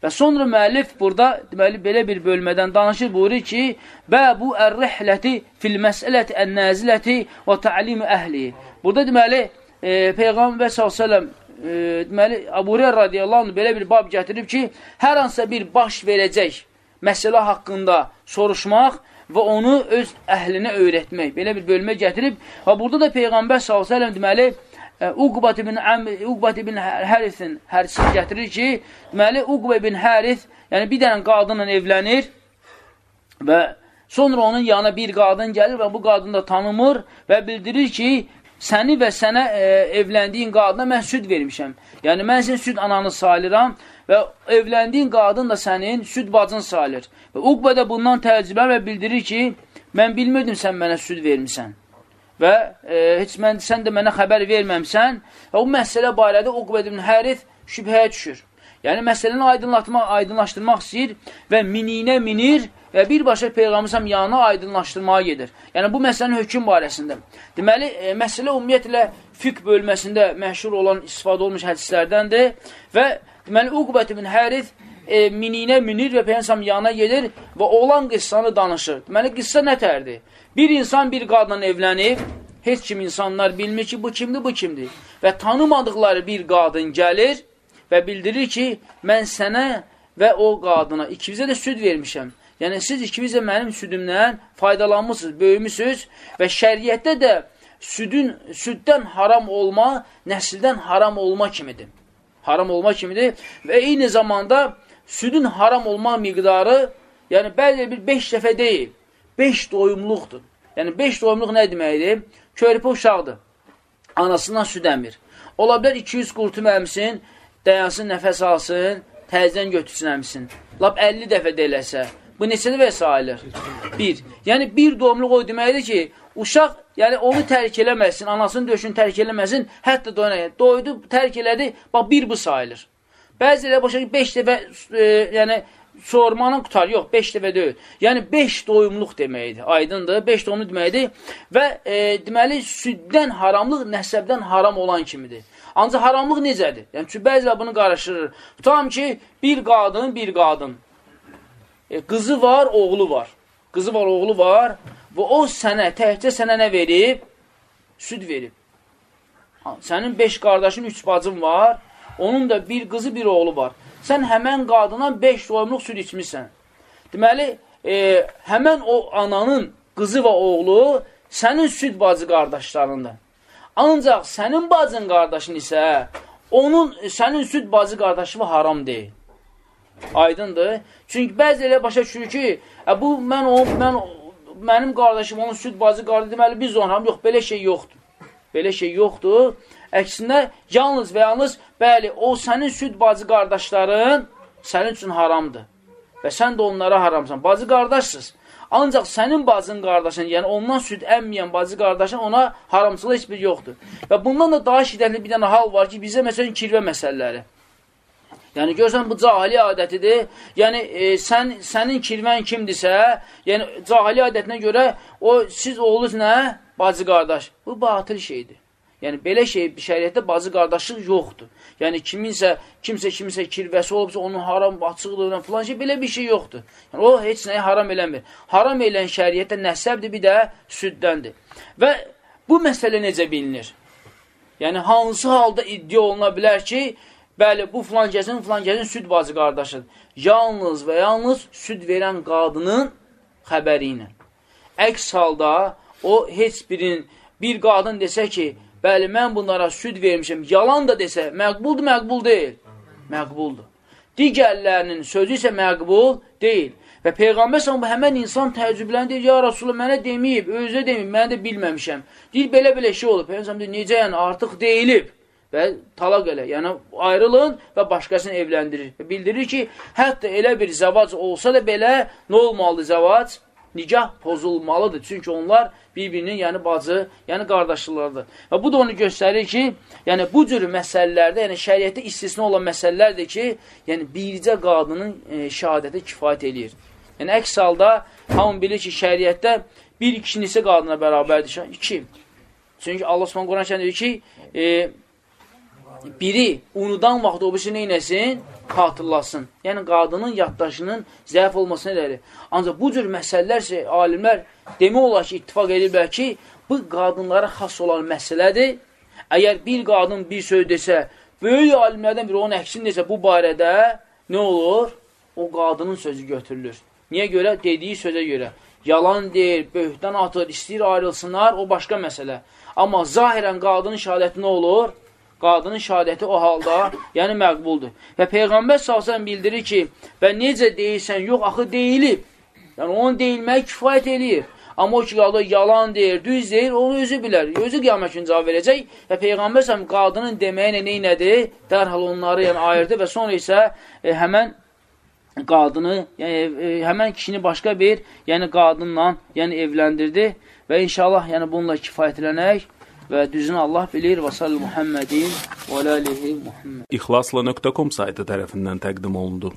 Və sonra müəllif burada deməli belə bir bölmədən danışır, buyurur ki, "Və bu ər-rihləti fil məsələti ən-naziləti və ta'lim əhli." Burada deməli e, Peyğəmbər sallallahu e, deməli Əbu Hüreyrə radiyallahu anh belə bir bab gətirib ki, hər hansısa bir baş verəcək məsələ haqqında soruşmaq və onu öz əhlinə öyrətmək. Belə bir bölmə gətirib və burada da Peyğəmbər əleyhi deməli Uqbat ibn Amr, Uqbat ibn Hərisin hərisi gətirir ki, deməli Uqba ibn Həris, yəni bir dənə qadınla evlənir və sonra onun yanına bir qadın gəlir və bu qadını da tanımır və bildirir ki, səni və sənə e, evləndiyin qadına mən süd vermişəm. Yəni, mən sənin süd ananı sayılıram və evləndiyin qadın da sənin süd bacın sayılır. Və Uqba da bundan təəccübə və bildirir ki, mən bilmirdim sən mənə süd vermişsən və e, heç mən, sən də mənə xəbər verməmsən o məsələ barədə Uqbə ibn Hərif şübhəyə düşür. Yəni, məsələni aydınlatmaq, aydınlaşdırmaq istəyir və mininə minir və birbaşa Peyğəmbərsəm yanına aydınlaşdırmağa gedir. Yəni, bu məsələnin hökum barəsində. Deməli, e, məsələ ümumiyyətlə fiqh bölməsində məşhur olan istifadə olmuş hədislərdəndir və deməli, Uqbət ibn Hərif e, mininə minir və Peyğəmbərsəm yanına gedir və olan qıssanı danışır. Deməli, qıssa nətərdir? Bir insan bir qadınla evlənib, heç kim insanlar bilmir ki, bu kimdir, bu kimdir. Və tanımadıqları bir qadın gəlir və bildirir ki, mən sənə və o qadına ikimizə də süd vermişəm. Yəni, siz ikimiz də mənim südümdən faydalanmışsınız, böyümüsünüz və şəriətdə də südün, süddən haram olma, nəsildən haram olma kimidir. Haram olma kimidir və eyni zamanda südün haram olma miqdarı, yəni bəzi bir beş dəfə deyil, 5 doyumluqdur. Yəni 5 doyumluq nə deməkdir? Körpə uşaqdır. Anasından süd əmir. Ola bilər 200 qurtum əmsin, dayansın, nəfəs alsın, təzdən götürsün əmsin. Lap 50 dəfə də eləsə. Bu neçə dəfə sayılır? 1. Yəni bir doyumluq o deməkdir ki, uşaq yəni onu tərk eləməsin, anasının döşünü tərk eləməsin, hətta doyuna, doydu, tərk elədi, bax bir bu sayılır. Bəziləri başa 5 dəfə e, yəni sormanın qutar, yox, 5 dəfə deyil. Yəni 5 doyumluq deməkdir, aydındır, 5 doyumluq deməkdir və e, deməli süddən haramlıq nəsəbdən haram olan kimidir. Ancaq haramlıq necədir? Yəni, çünki bəzilər bunu qarışdırır. Tutam ki, bir qadın, bir qadın. E, qızı var, oğlu var. Qızı var, oğlu var və o sənə, təhcə sənə nə verib? Süd verib. Sənin 5 qardaşın, 3 bacın var, onun da bir qızı, bir oğlu var sən həmən qadına 5 doyumluq süd içmişsən. Deməli, e, həmən o ananın qızı və oğlu sənin süd bacı qardaşlarından. Ancaq sənin bacın qardaşın isə onun sənin süd bacı qardaşı haram deyil. Aydındır? Çünki bəzi elə başa düşür ki, ə, bu mən o mən mənim qardaşım onun süd bacı qardaşı deməli biz onu yox belə şey yoxdur. Belə şey yoxdur. Əksinə, yalnız və yalnız, bəli, o sənin süd bacı qardaşların sənin üçün haramdır. Və sən də onlara haramsan. Bacı qardaşsız. Ancaq sənin bacın qardaşın, yəni ondan süd əmməyən bacı qardaşın ona haramçılığı heç bir yoxdur. Və bundan da daha şiddətli bir dənə hal var ki, bizə məsələn kirvə məsələləri. Yəni görsən bu cahili adətidir. Yəni e, sən sənin kirvən kimdirsə, yəni cahili adətinə görə o siz oğlunuz nə? Bacı qardaş. Bu batıl şeydir. Yəni, belə şey şəriətdə bacı qardaşlıq yoxdur. Yəni, kiminsə, kimsə kiminsə kirvəsi olubsa, onun haram açıqdır, filan şey, belə bir şey yoxdur. Yəni, o, heç nəyi haram eləmir. Haram elən şəriətdə nəsəbdir, bir də süddəndir. Və bu məsələ necə bilinir? Yəni, hansı halda iddia oluna bilər ki, bəli, bu filan gəzin, filan gəzin süd bacı qardaşıdır. Yalnız və yalnız süd verən qadının xəbəri ilə. Əks halda, o, heç birin, bir qadın desə ki, bəli, mən bunlara süd vermişəm, yalan da desə, məqbuldur, məqbul deyil. Məqbuldur. Digərlərinin sözü isə məqbul deyil. Və Peyğəmbər s.ə.v həmən insan təəccübləndir, ya Rasulullah mənə deməyib, özə deməyib, mən də bilməmişəm. Deyir, belə-belə şey olub. Peyğəmbər deyir, necə yəni, artıq deyilib və talaq elə. Yəni, ayrılın və başqasını evləndirir. Və bildirir ki, hətta elə bir zəvac olsa da belə, nə olmalıdır zəvac? Nikah pozulmalıdır. Çünki onlar bir-birinin, yəni bacı, yəni qardaşlarıdır. Və bu da onu göstərir ki, yəni bu cür məsələlərdə, yəni şəriətdə istisna olan məsələlərdir ki, yəni bircə qadının e, şəhadəti kifayət eləyir. Yəni əks halda hamı bilir ki, şəriətdə bir kişinisi qadına bərabərdir. İki. Çünki Allah Subhanahu Quran deyir ki, e, biri unudan vaxt o birisi neynəsin? Xatırlasın. Yəni, qadının yaddaşının zəif olmasına dəlir. Ancaq bu cür məsələlər alimlər demək olar ki, ittifak edirlər ki, bu qadınlara xas olan məsələdir. Əgər bir qadın bir söz desə, böyük alimlərdən biri onun əksini desə bu barədə nə olur? O qadının sözü götürülür. Niyə görə? Dediyi sözə görə. Yalan deyir, böhtan atır, istəyir ayrılsınlar, o başqa məsələ. Amma zahirən qadının şəhadəti nə olur? Qadının şəhadəti o halda, yəni məqbuldur. Və Peyğəmbər salsan bildirir ki, və necə deyirsən, yox, axı deyilib. Yəni, onun deyilməyi kifayət eləyir. Amma o ki, qalır, yalan deyir, düz deyir, onu özü bilər. Özü qiyamət üçün cavab verəcək və Peyğəmbər səhəm qadının deməyi nə nədir? Dərhal onları yəni, ayırdı və sonra isə e, həmən qadını, yəni e, həmən kişini başqa bir, yəni qadınla, yəni evləndirdi və inşallah yəni bununla kifayətlənək və düzünü Allah bilir və sallallahu Muhammedin və alihi Muhammed. İxlasla.com saytı tərəfindən təqdim olundu.